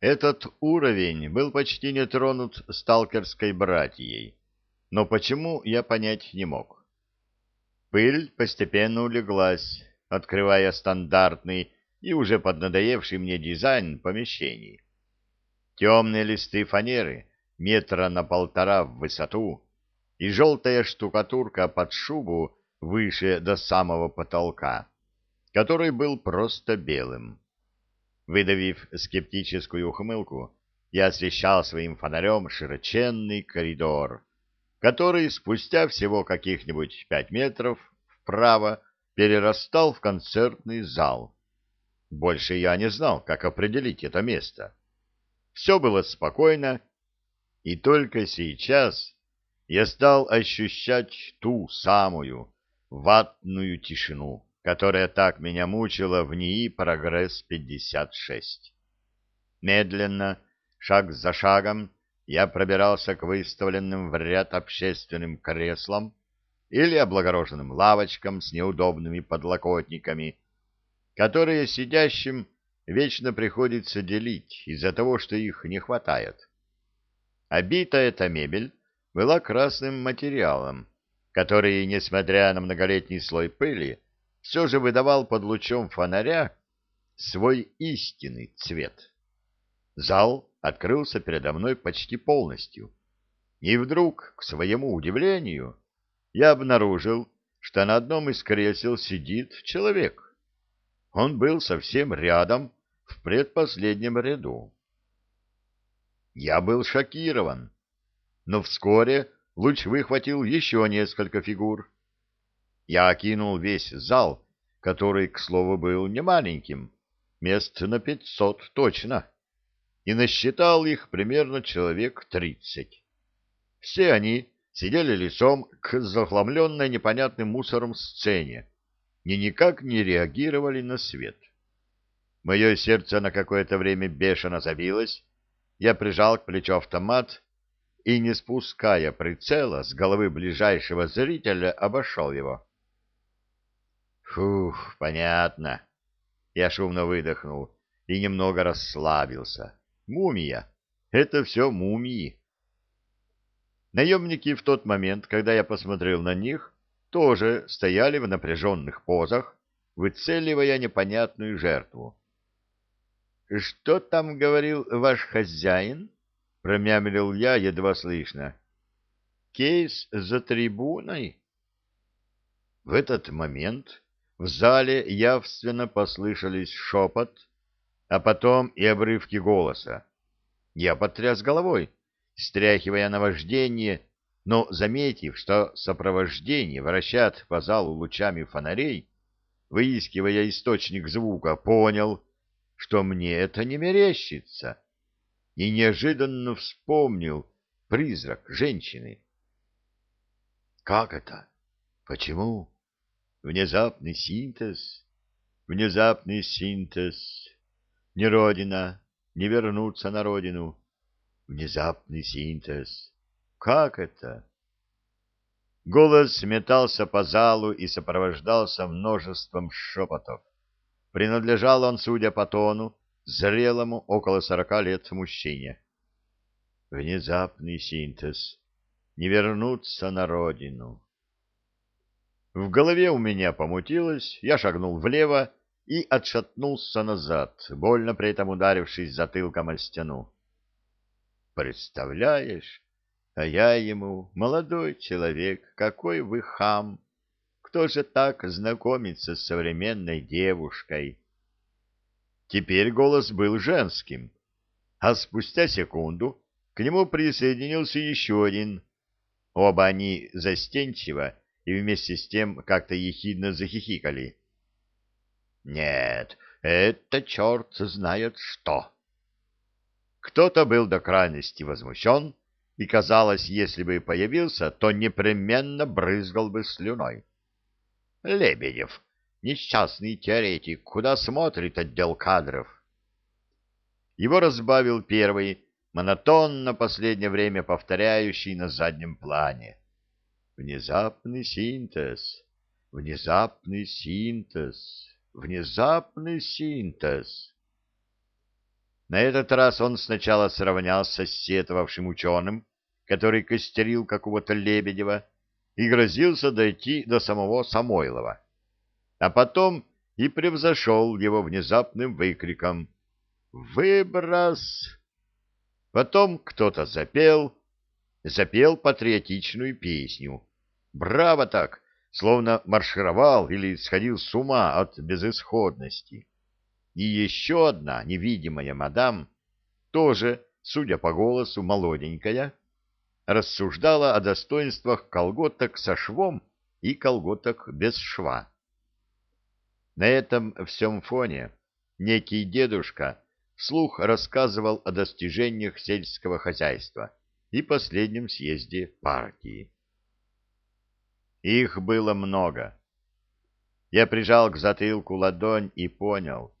Этот уровень был почти не тронут сталкерской братьей, но почему, я понять не мог. Пыль постепенно улеглась, открывая стандартный и уже поднадоевший мне дизайн помещений. Темные листы фанеры метра на полтора в высоту и желтая штукатурка под шубу выше до самого потолка, который был просто белым. Выдавив скептическую ухмылку, я освещал своим фонарем широченный коридор, который спустя всего каких-нибудь пять метров вправо перерастал в концертный зал. Больше я не знал, как определить это место. Все было спокойно, и только сейчас я стал ощущать ту самую ватную тишину, которая так меня мучила в НИИ «Прогресс-56». Медленно, шаг за шагом, я пробирался к выставленным в ряд общественным креслам или облагороженным лавочкам с неудобными подлокотниками, которые сидящим вечно приходится делить из-за того, что их не хватает. Обита эта мебель была красным материалом, который, несмотря на многолетний слой пыли, все же выдавал под лучом фонаря свой истинный цвет. Зал открылся передо мной почти полностью. И вдруг, к своему удивлению, я обнаружил, что на одном из кресел сидит человек. Он был совсем рядом, в предпоследнем ряду. Я был шокирован, но вскоре луч выхватил еще несколько фигур. Я окинул весь зал, который, к слову, был немаленьким, мест на пятьсот точно, и насчитал их примерно человек тридцать. Все они сидели лицом к захламленной непонятным мусором сцене и никак не реагировали на свет. Мое сердце на какое-то время бешено забилось, я прижал к плечу автомат и, не спуская прицела с головы ближайшего зрителя, обошел его. Фух, понятно. Я шумно выдохнул и немного расслабился. Мумия. Это все мумии. Наемники в тот момент, когда я посмотрел на них, тоже стояли в напряженных позах, выцеливая непонятную жертву. — Что там говорил ваш хозяин? — промямлил я едва слышно. — Кейс за трибуной? В этот момент в зале явственно послышались шепот, а потом и обрывки голоса. Я потряс головой, стряхивая наваждение, но, заметив, что сопровождение вращат по залу лучами фонарей, выискивая источник звука, понял, что мне это не мерещится, и неожиданно вспомнил призрак женщины. Как это? Почему? Внезапный синтез, внезапный синтез. Не родина, не вернуться на родину. Внезапный синтез. Как это? Голос метался по залу и сопровождался множеством шепотов. Принадлежал он, судя по тону, зрелому около сорока лет мужчине. Внезапный синтез. Не вернуться на родину. В голове у меня помутилось, я шагнул влево и отшатнулся назад, больно при этом ударившись затылком о стену. Представляешь, а я ему, молодой человек, какой вы хам! Кто же так знакомится с современной девушкой? Теперь голос был женским, а спустя секунду к нему присоединился еще один. Оба они застенчиво и вместе с тем как-то ехидно захихикали. «Нет, это черт знает что!» Кто-то был до крайности возмущен, и, казалось, если бы появился, то непременно брызгал бы слюной. Лебедев, несчастный теоретик, куда смотрит отдел кадров? Его разбавил первый, монотонно последнее время повторяющий на заднем плане. Внезапный синтез, внезапный синтез, внезапный синтез. На этот раз он сначала сравнялся с сетовавшим ученым, который костерил какого-то Лебедева, и грозился дойти до самого Самойлова. А потом и превзошел его внезапным выкриком «Выброс!». Потом кто-то запел, запел патриотичную песню. Браво так, словно маршировал или сходил с ума от безысходности. И еще одна невидимая мадам, тоже, судя по голосу, молоденькая, рассуждала о достоинствах колготок со швом и колготок без шва. На этом всем фоне некий дедушка вслух рассказывал о достижениях сельского хозяйства и последнем съезде партии. Их было много. Я прижал к затылку ладонь и понял,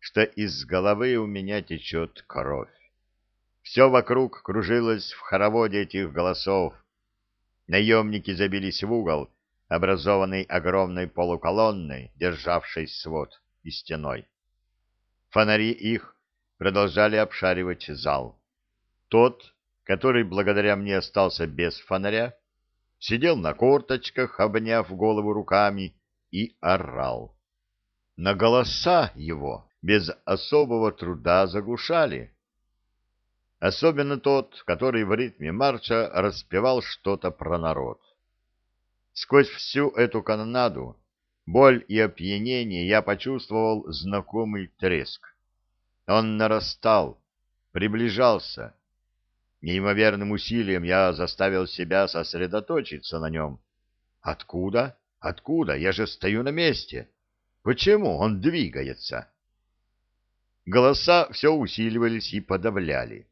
что из головы у меня течет кровь. Все вокруг кружилось в хороводе этих голосов. Наемники забились в угол, образованный огромной полуколонной, державшей свод и стеной. Фонари их продолжали обшаривать зал. Тот, который благодаря мне остался без фонаря, сидел на корточках, обняв голову руками, и орал. На голоса его без особого труда заглушали особенно тот, который в ритме марша распевал что-то про народ. Сквозь всю эту канонаду, боль и опьянение я почувствовал знакомый треск. Он нарастал, приближался. Неимоверным усилием я заставил себя сосредоточиться на нем. Откуда? Откуда? Я же стою на месте. Почему он двигается? Голоса все усиливались и подавляли.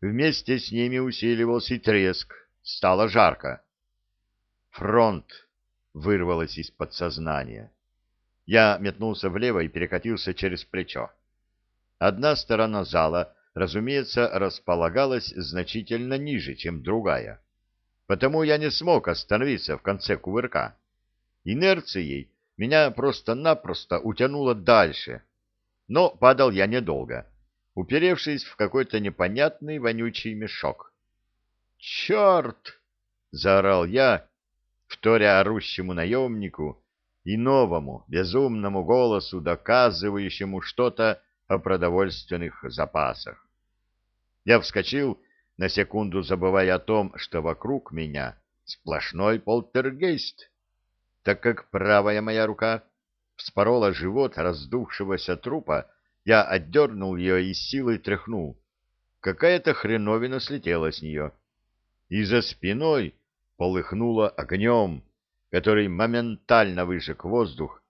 Вместе с ними усиливался и треск. Стало жарко. «Фронт!» — вырвалось из подсознания. Я метнулся влево и перекатился через плечо. Одна сторона зала, разумеется, располагалась значительно ниже, чем другая. Потому я не смог остановиться в конце кувырка. Инерцией меня просто-напросто утянуло дальше. Но падал я недолго уперевшись в какой-то непонятный вонючий мешок. «Черт!» — заорал я, вторя орущему наемнику и новому безумному голосу, доказывающему что-то о продовольственных запасах. Я вскочил, на секунду забывая о том, что вокруг меня сплошной полтергейст, так как правая моя рука вспорола живот раздувшегося трупа, я отдернул ее и силой тряхнул. Какая-то хреновина слетела с нее. И за спиной полыхнуло огнем, который моментально выжег воздух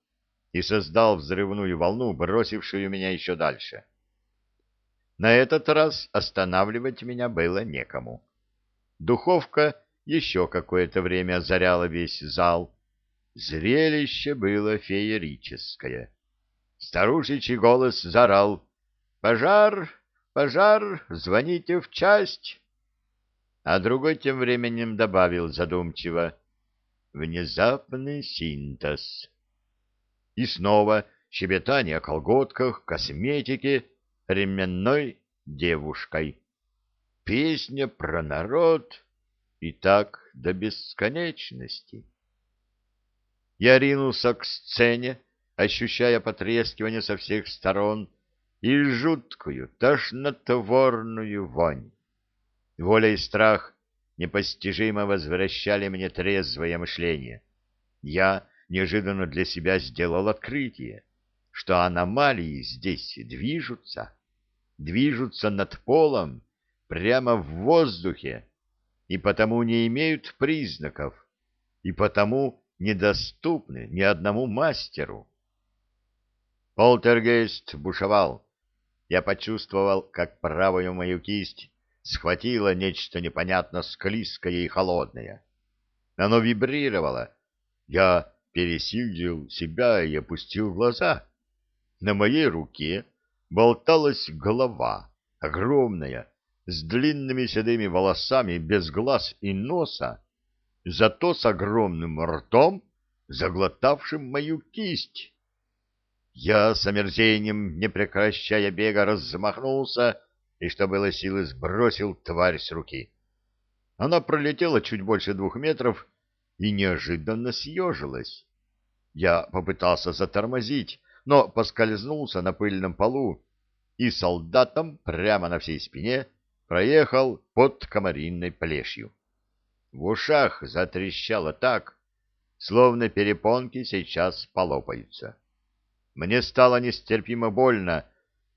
и создал взрывную волну, бросившую меня еще дальше. На этот раз останавливать меня было некому. Духовка еще какое-то время озаряла весь зал. Зрелище было феерическое. Старушечий голос заорал. «Пожар! Пожар! Звоните в часть!» А другой тем временем добавил задумчиво. «Внезапный синтез». И снова щебетание о колготках, косметике, ременной девушкой. Песня про народ и так до бесконечности. Я ринулся к сцене, ощущая потрескивание со всех сторон и жуткую, тошнотворную вонь. Воля и страх непостижимо возвращали мне трезвое мышление. Я неожиданно для себя сделал открытие, что аномалии здесь движутся, движутся над полом, прямо в воздухе, и потому не имеют признаков, и потому недоступны ни одному мастеру. Полтергейст бушевал. Я почувствовал, как правую мою кисть схватило нечто непонятно склизкое и холодное. Оно вибрировало. Я пересилил себя и опустил глаза. На моей руке болталась голова, огромная, с длинными седыми волосами, без глаз и носа, зато с огромным ртом, заглотавшим мою кисть. Я с омерзением, не прекращая бега, размахнулся и, что было силы, сбросил тварь с руки. Она пролетела чуть больше двух метров и неожиданно съежилась. Я попытался затормозить, но поскользнулся на пыльном полу и солдатом прямо на всей спине проехал под комаринной плешью. В ушах затрещало так, словно перепонки сейчас полопаются. Мне стало нестерпимо больно,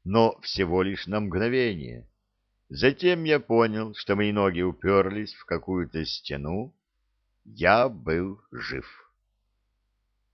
но всего лишь на мгновение. Затем я понял, что мои ноги уперлись в какую-то стену. Я был жив.